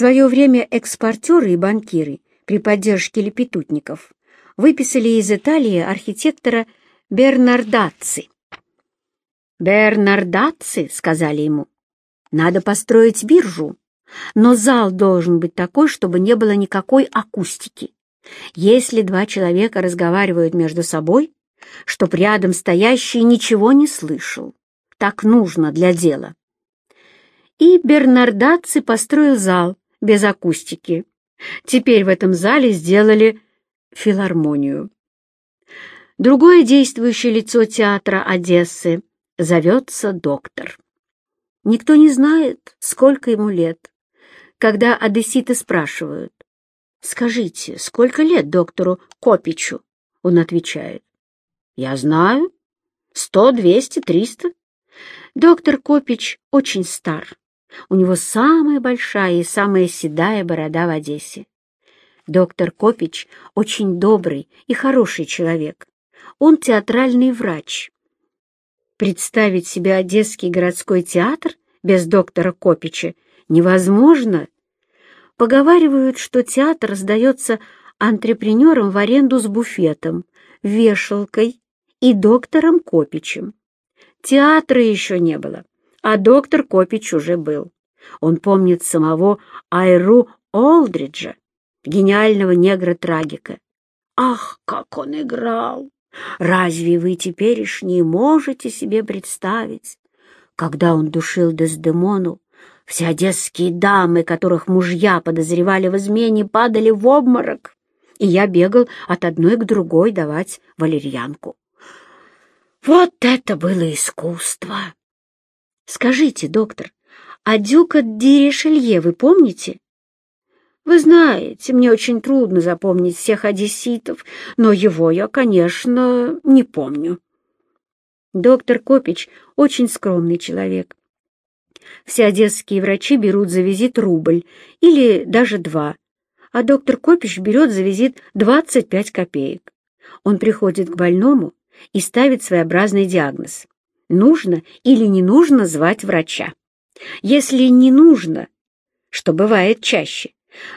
свое время экспортеры и банкиры при поддержке лепетутников выписали из Италии архитектора Бернардаци. «Бернардаци», — сказали ему, — «надо построить биржу, но зал должен быть такой, чтобы не было никакой акустики. Если два человека разговаривают между собой, чтоб рядом стоящий ничего не слышал. Так нужно для дела. И Бернардаци построил зал без акустики. Теперь в этом зале сделали филармонию. Другое действующее лицо театра Одессы зовется доктор. Никто не знает, сколько ему лет. Когда одесситы спрашивают, «Скажите, сколько лет доктору Копичу?» Он отвечает, «Я знаю. Сто, двести, триста». Доктор Копич очень стар. У него самая большая и самая седая борода в Одессе. Доктор Копич очень добрый и хороший человек. Он театральный врач. Представить себе Одесский городской театр без доктора Копича невозможно. Поговаривают, что театр сдается антрепренерам в аренду с буфетом, вешалкой и доктором Копичем. Театра еще не было, а доктор Копич уже был. Он помнит самого Айру Олдриджа, гениального негра-трагика. Ах, как он играл! Разве вы теперешние можете себе представить, когда он душил Дездемону, все одесские дамы, которых мужья подозревали в измене, падали в обморок, и я бегал от одной к другой давать валерьянку. Вот это было искусство! Скажите, доктор, а дюка Диришелье вы помните? Вы знаете, мне очень трудно запомнить всех одесситов, но его я, конечно, не помню. Доктор Копич очень скромный человек. Все одесские врачи берут за визит рубль или даже два, а доктор Копич берет за визит 25 копеек. Он приходит к больному и ставит своеобразный диагноз. Нужно или не нужно звать врача. Если не нужно, что бывает чаще,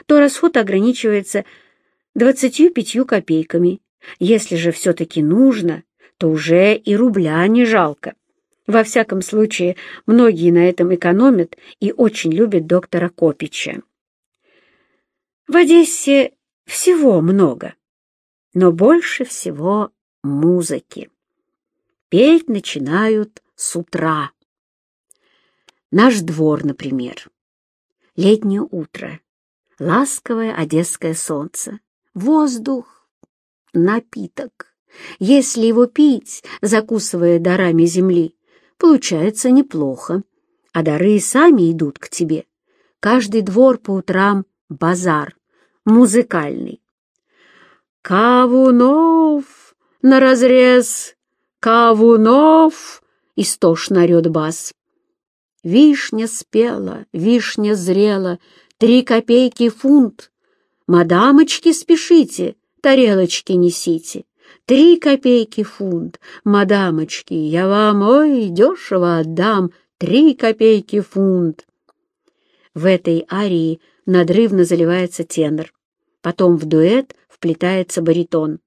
то расход ограничивается 25 копейками. Если же все-таки нужно, то уже и рубля не жалко. Во всяком случае, многие на этом экономят и очень любят доктора Копича. В Одессе всего много, но больше всего музыки. Петь начинают с утра. Наш двор, например. Летнее утро, ласковое одесское солнце, воздух, напиток. Если его пить, закусывая дарами земли, получается неплохо, а дары сами идут к тебе. Каждый двор по утрам — базар, музыкальный. «Кавунов на разрез! Кавунов!» — истошно орет бас. Вишня спела, вишня зрела, три копейки фунт. Мадамочки, спешите, тарелочки несите. Три копейки фунт, мадамочки, я вам, ой, дешево отдам, три копейки фунт. В этой арии надрывно заливается тенор. Потом в дуэт вплетается баритон.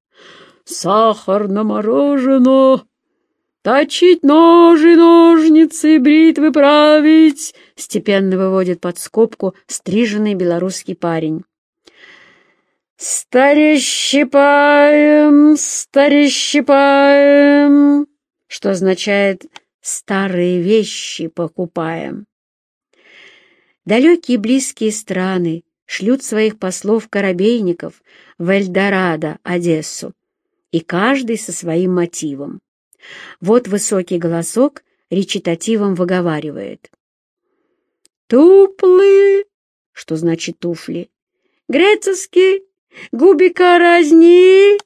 «Сахар на мороженое! Точить ножи, ножницы, бритвы править!» Степенно выводит под скобку стриженный белорусский парень. «Старещипаем, старещипаем», что означает «старые вещи покупаем». Далекие близкие страны шлют своих послов-корабейников в Эльдорадо, Одессу, и каждый со своим мотивом. Вот высокий голосок речитативом выговаривает. «Туплы!» Что значит туфли? «Грецовский! Губика разни!»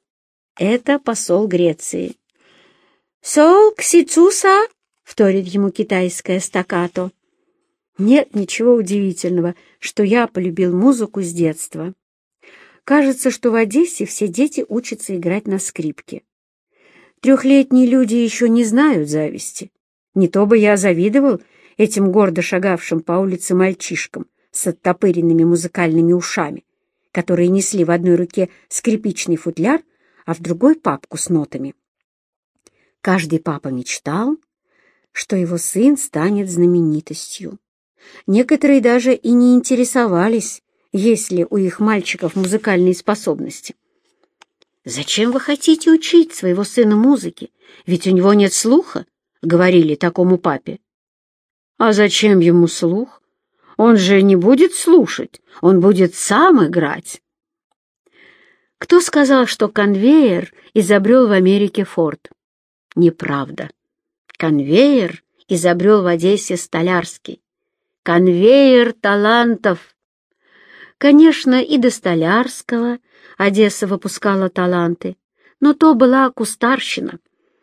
Это посол Греции. «Сол ксицуса!» — вторит ему китайское стаккато. Нет ничего удивительного, что я полюбил музыку с детства. Кажется, что в Одессе все дети учатся играть на скрипке. Трехлетние люди еще не знают зависти. Не то бы я завидовал этим гордо шагавшим по улице мальчишкам с оттопыренными музыкальными ушами, которые несли в одной руке скрипичный футляр, а в другой — папку с нотами. Каждый папа мечтал, что его сын станет знаменитостью. Некоторые даже и не интересовались, есть ли у их мальчиков музыкальные способности. «Зачем вы хотите учить своего сына музыке? Ведь у него нет слуха», — говорили такому папе. «А зачем ему слух? Он же не будет слушать, он будет сам играть». Кто сказал, что конвейер изобрел в Америке Форд? Неправда. Конвейер изобрел в Одессе Столярский. Конвейер талантов. Конечно, и до Столярского Одесса выпускала таланты, но то была кустарщина,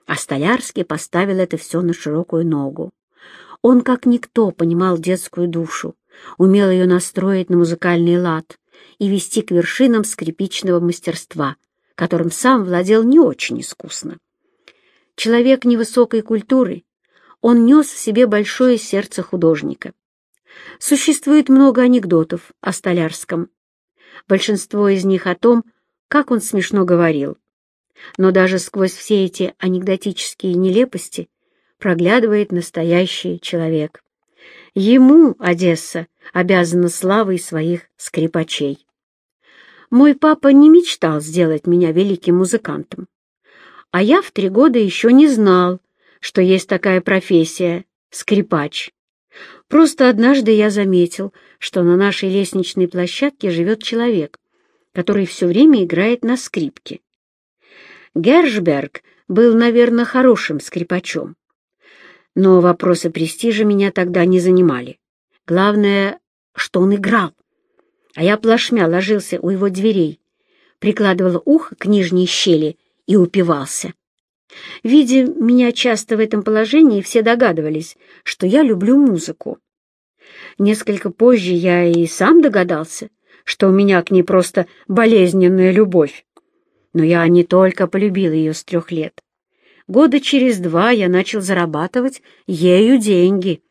а Столярский поставил это все на широкую ногу. Он, как никто, понимал детскую душу, умел ее настроить на музыкальный лад и вести к вершинам скрипичного мастерства, которым сам владел не очень искусно. Человек невысокой культуры, он нес в себе большое сердце художника. Существует много анекдотов о Столярском. Большинство из них о том, как он смешно говорил. Но даже сквозь все эти анекдотические нелепости проглядывает настоящий человек. Ему Одесса обязана славой своих скрипачей. Мой папа не мечтал сделать меня великим музыкантом. А я в три года еще не знал, что есть такая профессия — скрипач. Просто однажды я заметил, что на нашей лестничной площадке живет человек, который все время играет на скрипке. Гершберг был, наверное, хорошим скрипачом. Но вопросы престижа меня тогда не занимали. Главное, что он играл. А я плашмя ложился у его дверей, прикладывал ухо к нижней щели и упивался. Видя меня часто в этом положении, все догадывались, что я люблю музыку. Несколько позже я и сам догадался, что у меня к ней просто болезненная любовь. Но я не только полюбил ее с трех лет. Года через два я начал зарабатывать ею деньги.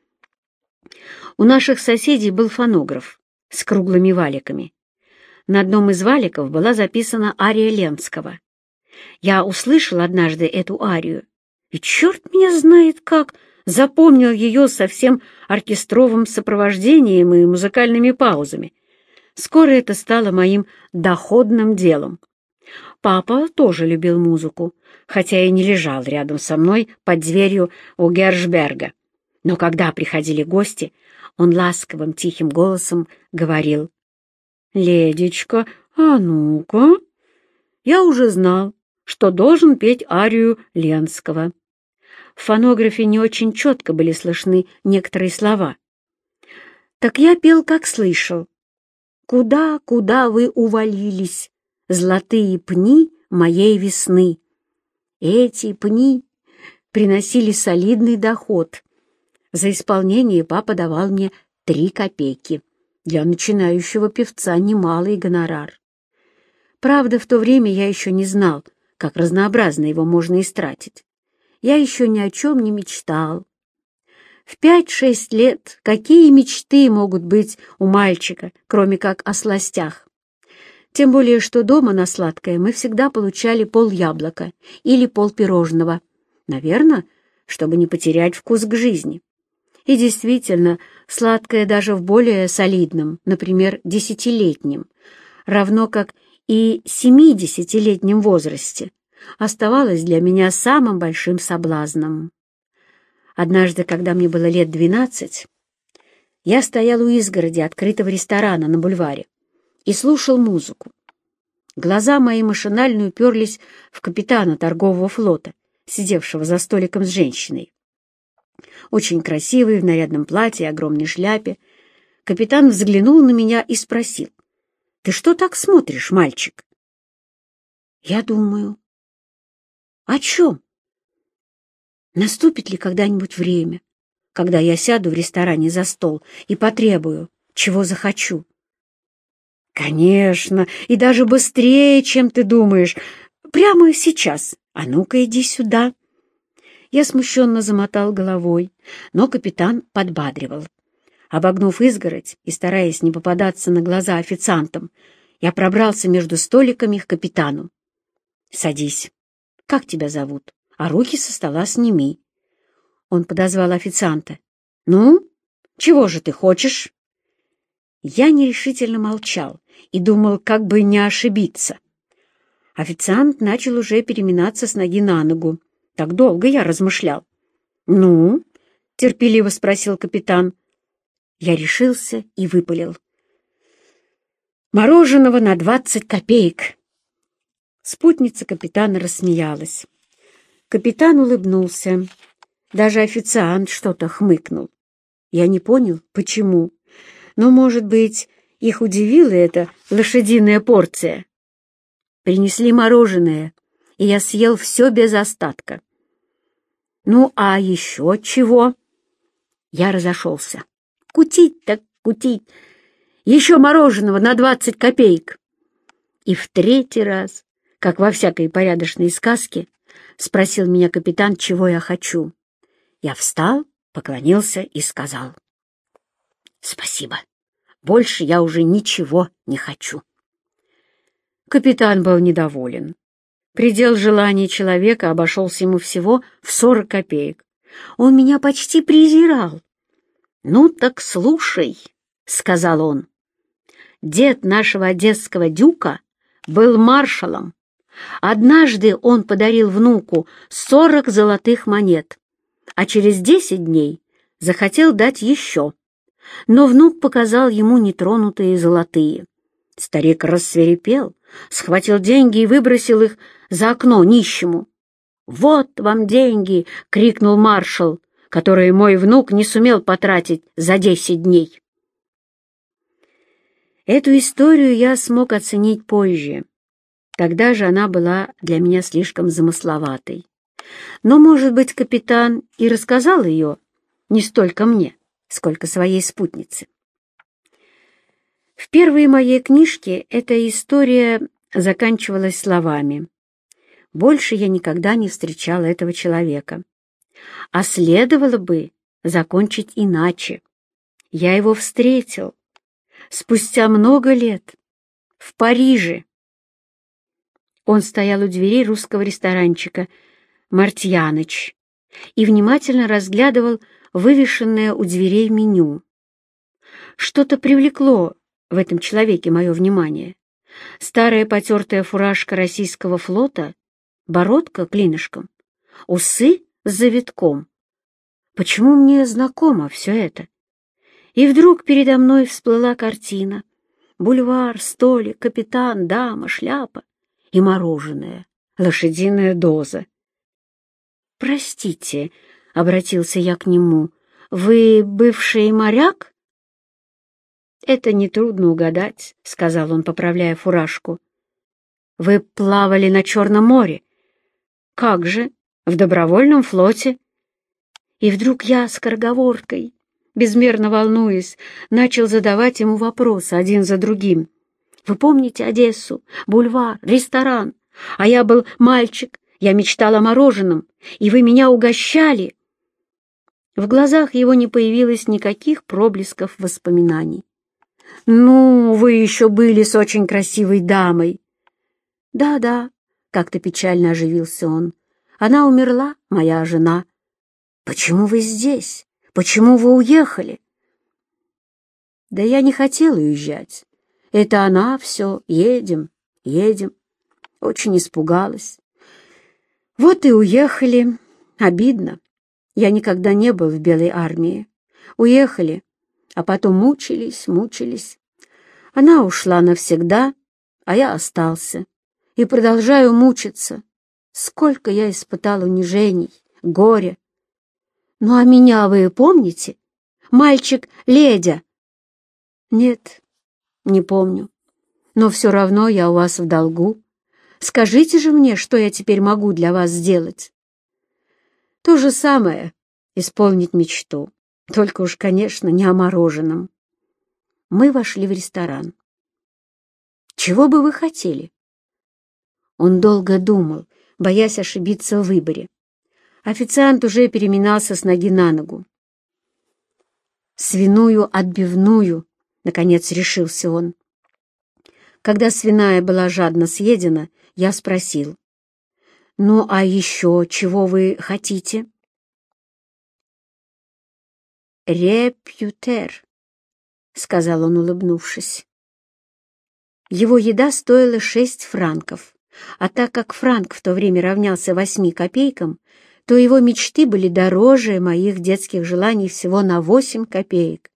У наших соседей был фонограф с круглыми валиками. На одном из валиков была записана ария Ленского. Я услышал однажды эту арию, и черт меня знает как, запомнил ее со всем оркестровым сопровождением и музыкальными паузами. Скоро это стало моим доходным делом. Папа тоже любил музыку, хотя и не лежал рядом со мной под дверью у Гершберга. Но когда приходили гости, он ласковым тихим голосом говорил, «Ледечка, а ну-ка!» Я уже знал, что должен петь арию Ленского. В фонографе не очень четко были слышны некоторые слова. Так я пел, как слышал. «Куда, куда вы увалились, золотые пни моей весны?» Эти пни приносили солидный доход. За исполнение папа давал мне три копейки. Для начинающего певца немалый гонорар. Правда, в то время я еще не знал, как разнообразно его можно истратить. Я еще ни о чем не мечтал. В пять-шесть лет какие мечты могут быть у мальчика, кроме как о сластях? Тем более, что дома на сладкое мы всегда получали пол яблока или пол пирожного. Наверное, чтобы не потерять вкус к жизни. И действительно, сладкое даже в более солидном, например, десятилетнем, равно как и семидесятилетнем возрасте оставалось для меня самым большим соблазном. Однажды, когда мне было лет двенадцать, я стоял у изгороди открытого ресторана на бульваре и слушал музыку. Глаза мои машинально уперлись в капитана торгового флота, сидевшего за столиком с женщиной. Очень красивый, в нарядном платье и огромной шляпе, капитан взглянул на меня и спросил, ты что так смотришь, мальчик? Я думаю. О чем? Наступит ли когда-нибудь время, когда я сяду в ресторане за стол и потребую, чего захочу? Конечно, и даже быстрее, чем ты думаешь. Прямо сейчас. А ну-ка, иди сюда. Я смущенно замотал головой, но капитан подбадривал. Обогнув изгородь и стараясь не попадаться на глаза официантам, я пробрался между столиками к капитану. «Садись. Как тебя зовут? А руки со стола сними». Он подозвал официанта. «Ну, чего же ты хочешь?» Я нерешительно молчал и думал, как бы не ошибиться. Официант начал уже переминаться с ноги на ногу. Так долго я размышлял. «Ну?» — терпеливо спросил капитан. Я решился и выпалил. «Мороженого на двадцать копеек!» Спутница капитана рассмеялась. Капитан улыбнулся. Даже официант что-то хмыкнул. Я не понял, почему. Но, может быть, их удивила эта лошадиная порция. Принесли мороженое, и я съел все без остатка. Ну, а еще чего? Я разошелся. Кутить так кутить. Еще мороженого на двадцать копеек. И в третий раз, как во всякой порядочной сказке, спросил меня капитан, чего я хочу. Я встал, поклонился и сказал. «Спасибо. Больше я уже ничего не хочу». Капитан был недоволен. Предел желаний человека обошелся ему всего в сорок копеек. Он меня почти презирал. «Ну так слушай», — сказал он. «Дед нашего одесского дюка был маршалом. Однажды он подарил внуку сорок золотых монет, а через десять дней захотел дать еще. Но внук показал ему нетронутые золотые. Старик рассверепел, схватил деньги и выбросил их за окно нищему. «Вот вам деньги!» — крикнул маршал которые мой внук не сумел потратить за десять дней. Эту историю я смог оценить позже. Тогда же она была для меня слишком замысловатой. Но, может быть, капитан и рассказал ее не столько мне, сколько своей спутнице. В первой моей книжке эта история заканчивалась словами. Больше я никогда не встречала этого человека а следовало бы закончить иначе. Я его встретил спустя много лет в Париже. Он стоял у дверей русского ресторанчика «Мартьяныч» и внимательно разглядывал вывешенное у дверей меню. Что-то привлекло в этом человеке мое внимание. Старая потертая фуражка российского флота, бородка клинышком, усы завитком. Почему мне знакомо все это? И вдруг передо мной всплыла картина. Бульвар, столик, капитан, дама, шляпа и мороженое, лошадиная доза. «Простите», — обратился я к нему, — «вы бывший моряк?» «Это нетрудно угадать», — сказал он, поправляя фуражку. «Вы плавали на Черном море?» «Как же? В добровольном флоте. И вдруг я скороговоркой, безмерно волнуясь, начал задавать ему вопросы один за другим. «Вы помните Одессу? Бульвар, ресторан? А я был мальчик, я мечтал о мороженом, и вы меня угощали!» В глазах его не появилось никаких проблесков воспоминаний. «Ну, вы еще были с очень красивой дамой». «Да-да», — как-то печально оживился он. Она умерла, моя жена. Почему вы здесь? Почему вы уехали? Да я не хотел уезжать. Это она все, едем, едем. Очень испугалась. Вот и уехали. Обидно. Я никогда не был в Белой армии. Уехали, а потом мучились, мучились. Она ушла навсегда, а я остался. И продолжаю мучиться. Сколько я испытал унижений, горя. Ну а меня вы помните? Мальчик Ледя? Нет, не помню. Но все равно я у вас в долгу. Скажите же мне, что я теперь могу для вас сделать. То же самое — исполнить мечту. Только уж, конечно, не о мороженом. Мы вошли в ресторан. Чего бы вы хотели? Он долго думал, боясь ошибиться в выборе. Официант уже переминался с ноги на ногу. свиную отбивную, наконец решился он. Когда свиная была жадно съедена, я спросил, «Ну, а еще чего вы хотите?» «Репютер», — сказал он, улыбнувшись. Его еда стоила шесть франков, а так как франк в то время равнялся восьми копейкам, то его мечты были дороже моих детских желаний всего на восемь копеек.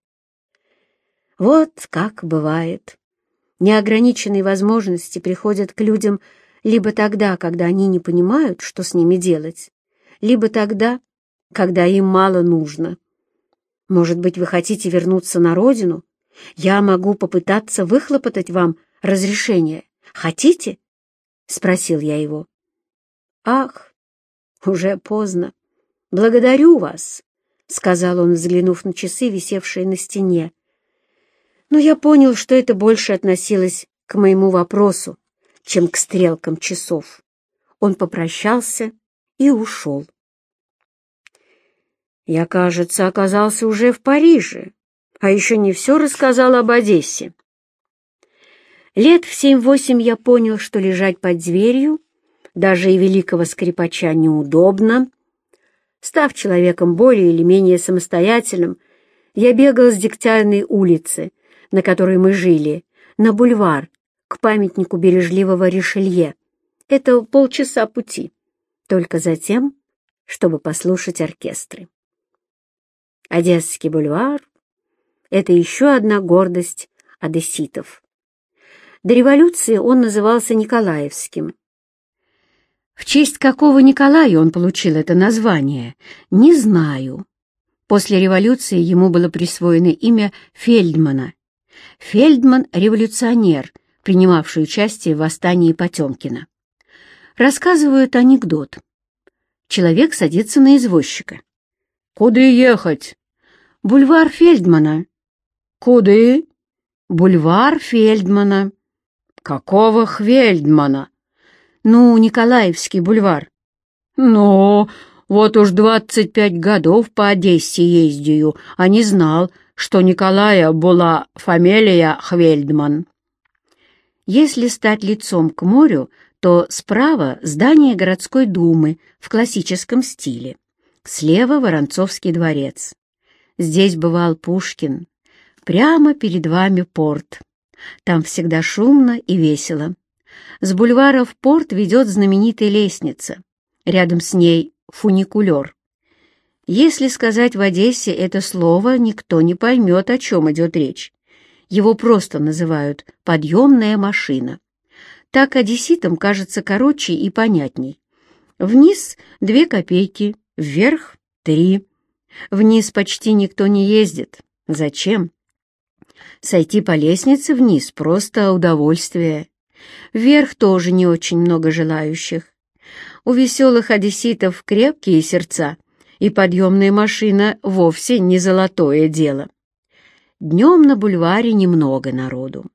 Вот как бывает. Неограниченные возможности приходят к людям либо тогда, когда они не понимают, что с ними делать, либо тогда, когда им мало нужно. Может быть, вы хотите вернуться на родину? Я могу попытаться выхлопотать вам разрешение. Хотите? — спросил я его. «Ах, уже поздно. Благодарю вас», — сказал он, взглянув на часы, висевшие на стене. Но я понял, что это больше относилось к моему вопросу, чем к стрелкам часов. Он попрощался и ушел. Я, кажется, оказался уже в Париже, а еще не все рассказал об Одессе. Лет в семь-восемь я понял, что лежать под дверью даже и великого скрипача неудобно. Став человеком более или менее самостоятельным, я бегал с Дегтярной улицы, на которой мы жили, на бульвар, к памятнику бережливого Ришелье. Это полчаса пути, только затем, чтобы послушать оркестры. Одесский бульвар — это еще одна гордость одесситов. До революции он назывался Николаевским. В честь какого Николая он получил это название, не знаю. После революции ему было присвоено имя Фельдмана. Фельдман — революционер, принимавший участие в восстании Потемкина. Рассказывают анекдот. Человек садится на извозчика. «Куда ехать?» «Бульвар Фельдмана». «Куда?» «Бульвар Фельдмана». «Какого Хвельдмана?» «Ну, Николаевский бульвар». «Ну, вот уж двадцать пять годов по Одессе ездию, а не знал, что Николая была фамилия Хвельдман». Если стать лицом к морю, то справа здание городской думы в классическом стиле, слева Воронцовский дворец. Здесь бывал Пушкин. Прямо перед вами порт. Там всегда шумно и весело. С бульвара в порт ведет знаменитая лестница. Рядом с ней фуникулер. Если сказать в Одессе это слово, никто не поймет, о чем идет речь. Его просто называют «подъемная машина». Так одесситам кажется короче и понятней. Вниз — две копейки, вверх — три. Вниз почти никто не ездит. Зачем? Сойти по лестнице вниз — просто удовольствие. Вверх тоже не очень много желающих. У веселых одесситов крепкие сердца, и подъемная машина вовсе не золотое дело. Днем на бульваре немного народу.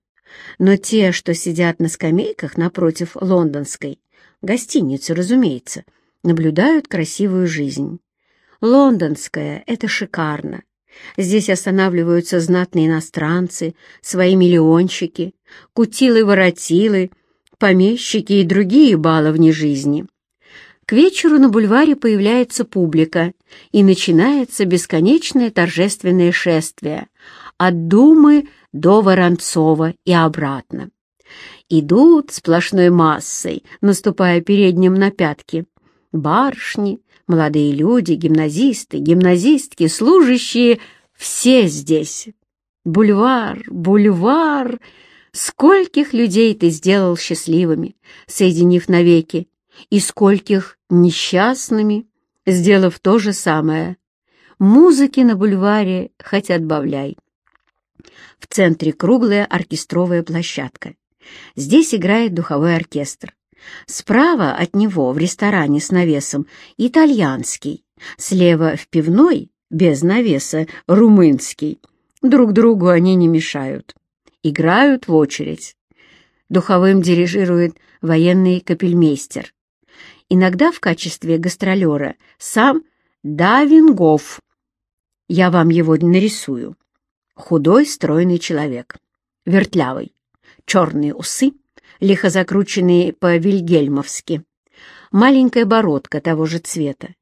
Но те, что сидят на скамейках напротив лондонской, гостиницы, разумеется, наблюдают красивую жизнь. Лондонская — это шикарно. Здесь останавливаются знатные иностранцы, свои миллионщики, кутилы-воротилы, помещики и другие баловни жизни. К вечеру на бульваре появляется публика, и начинается бесконечное торжественное шествие от Думы до Воронцова и обратно. Идут сплошной массой, наступая передним на пятки. Барышни, молодые люди, гимназисты, гимназистки, служащие — все здесь. Бульвар, бульвар! Скольких людей ты сделал счастливыми, соединив навеки, и скольких несчастными, сделав то же самое. Музыки на бульваре хоть отбавляй. В центре круглая оркестровая площадка. Здесь играет духовой оркестр. Справа от него, в ресторане с навесом, итальянский. Слева в пивной, без навеса, румынский. Друг другу они не мешают. Играют в очередь. Духовым дирижирует военный капельмейстер. Иногда в качестве гастролера сам Давингов. Я вам его нарисую. Худой, стройный человек. Вертлявый. Черные усы, лихо закрученные по-вильгельмовски. Маленькая бородка того же цвета.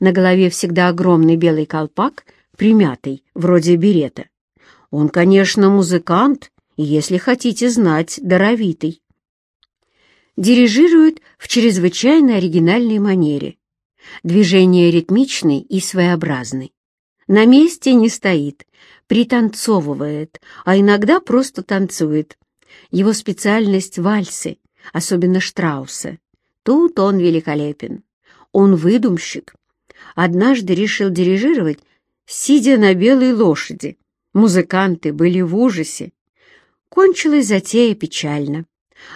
На голове всегда огромный белый колпак, примятый, вроде берета. Он, конечно, музыкант, и, если хотите знать, даровитый. Дирижирует в чрезвычайно оригинальной манере. Движения ритмичный и своеобразный. На месте не стоит, пританцовывает, а иногда просто танцует. Его специальность — вальсы, особенно Штрауса. Тут он великолепен. Он выдумщик. Однажды решил дирижировать, сидя на белой лошади. Музыканты были в ужасе. Кончилась затея печально.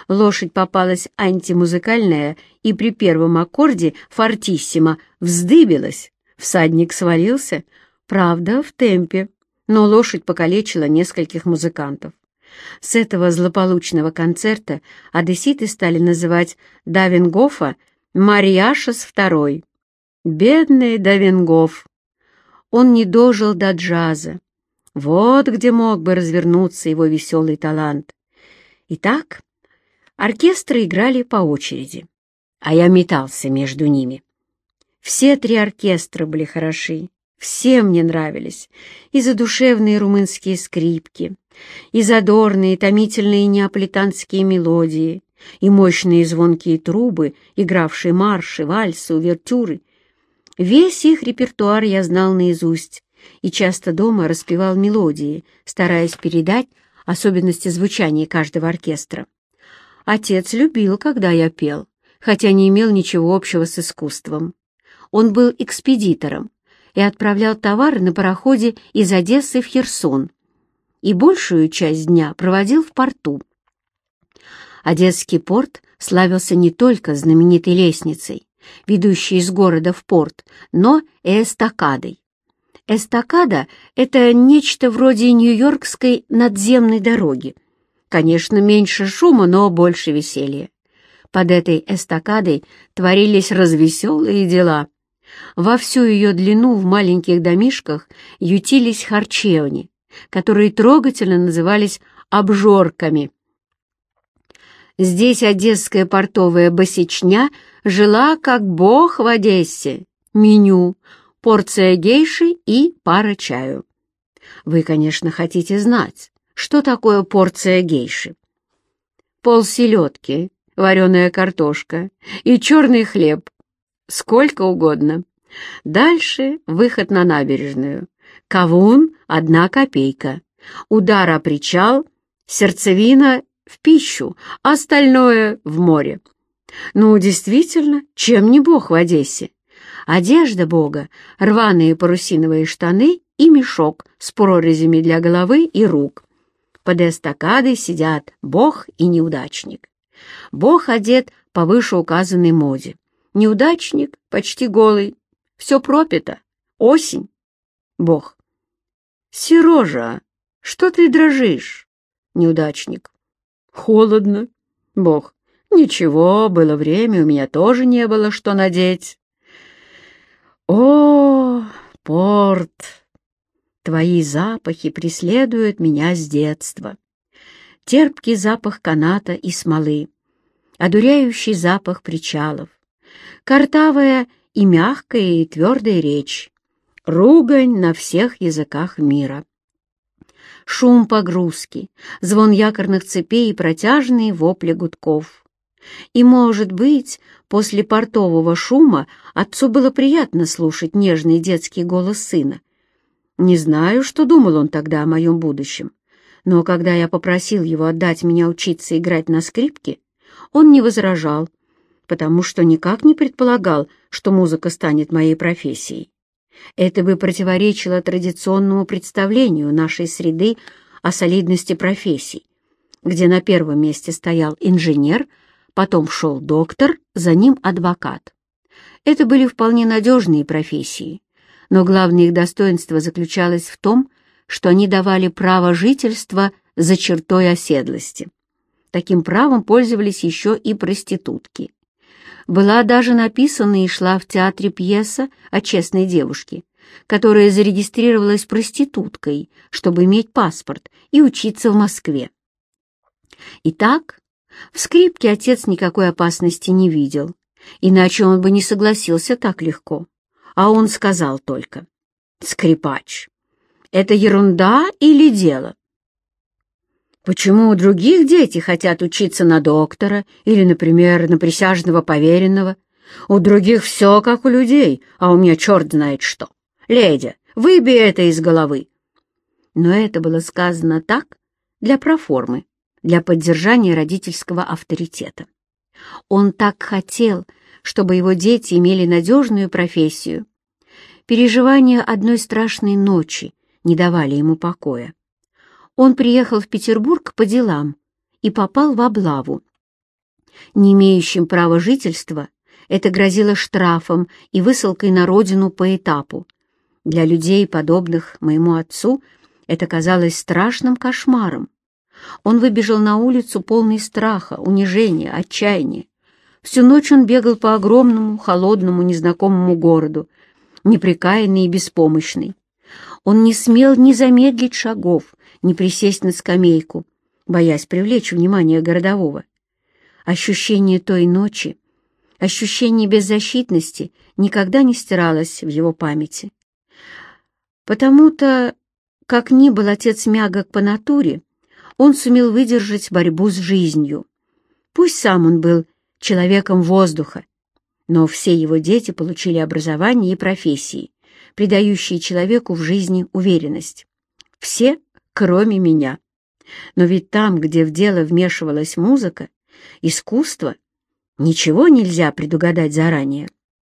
Лошадь попалась антимузыкальная и при первом аккорде фортиссимо вздыбилась. Всадник свалился, правда, в темпе, но лошадь покалечила нескольких музыкантов. С этого злополучного концерта одесситы стали называть Давингофа Мариашес II. Бедный Давингоф! Он не дожил до джаза. Вот где мог бы развернуться его веселый талант. Итак, оркестры играли по очереди, а я метался между ними. Все три оркестра были хороши, все мне нравились, и задушевные румынские скрипки, и задорные, томительные неаполитанские мелодии, и мощные звонкие трубы, игравшие марши, вальсы, увертюры. Весь их репертуар я знал наизусть и часто дома распевал мелодии, стараясь передать особенности звучания каждого оркестра. Отец любил, когда я пел, хотя не имел ничего общего с искусством. Он был экспедитором, и отправлял товары на пароходе из Одессы в Херсон, и большую часть дня проводил в порту. Одесский порт славился не только знаменитой лестницей, ведущей из города в порт, но и эстакадой. Эстакада — это нечто вроде нью-йоркской надземной дороги. Конечно, меньше шума, но больше веселья. Под этой эстакадой творились развеселые дела. Во всю ее длину в маленьких домишках ютились харчевни, которые трогательно назывались обжорками. Здесь одесская портовая босичня жила как бог в Одессе. Меню, порция гейши и пара чаю. Вы, конечно, хотите знать, что такое порция гейши. Пол селедки, вареная картошка и черный хлеб, сколько угодно. Дальше выход на набережную. Кавун — одна копейка. Удар о причал, сердцевина в пищу, остальное — в море. Ну, действительно, чем не бог в Одессе? Одежда бога, рваные парусиновые штаны и мешок с прорезями для головы и рук. Под эстакадой сидят бог и неудачник. Бог одет по вышеуказанной моде. Неудачник, почти голый, все пропито, осень. Бог. Сережа, что ты дрожишь? Неудачник. Холодно. Бог. Ничего, было время, у меня тоже не было что надеть. О, порт! Твои запахи преследуют меня с детства. Терпкий запах каната и смолы, одуряющий запах причалов, картавая и мягкая и твердая речь, ругань на всех языках мира. Шум погрузки, звон якорных цепей и протяжные вопли гудков. И, может быть, после портового шума отцу было приятно слушать нежный детский голос сына. Не знаю, что думал он тогда о моем будущем, но когда я попросил его отдать меня учиться играть на скрипке, он не возражал, потому что никак не предполагал, что музыка станет моей профессией. Это бы противоречило традиционному представлению нашей среды о солидности профессий, где на первом месте стоял инженер, потом шел доктор, за ним адвокат. Это были вполне надежные профессии, но главное их достоинство заключалось в том, что они давали право жительства за чертой оседлости. Таким правом пользовались еще и проститутки. Была даже написана и шла в театре пьеса о честной девушке, которая зарегистрировалась проституткой, чтобы иметь паспорт и учиться в Москве. Итак, в скрипке отец никакой опасности не видел, иначе он бы не согласился так легко. А он сказал только, «Скрипач, это ерунда или дело?» Почему других дети хотят учиться на доктора или, например, на присяжного поверенного? У других все как у людей, а у меня черт знает что. Леди, выбей это из головы. Но это было сказано так, для проформы, для поддержания родительского авторитета. Он так хотел, чтобы его дети имели надежную профессию. Переживания одной страшной ночи не давали ему покоя он приехал в Петербург по делам и попал в облаву. Не имеющим права жительства это грозило штрафом и высылкой на родину по этапу. Для людей, подобных моему отцу, это казалось страшным кошмаром. Он выбежал на улицу полный страха, унижения, отчаяния. Всю ночь он бегал по огромному, холодному, незнакомому городу, неприкаянный и беспомощный. Он не смел ни замедлить шагов, не присесть на скамейку, боясь привлечь внимание городового. Ощущение той ночи, ощущение беззащитности никогда не стиралось в его памяти. Потому-то, как ни был отец мягок по натуре, он сумел выдержать борьбу с жизнью. Пусть сам он был человеком воздуха, но все его дети получили образование и профессии, придающие человеку в жизни уверенность. Все кроме меня. Но ведь там, где в дело вмешивалась музыка, искусство, ничего нельзя предугадать заранее.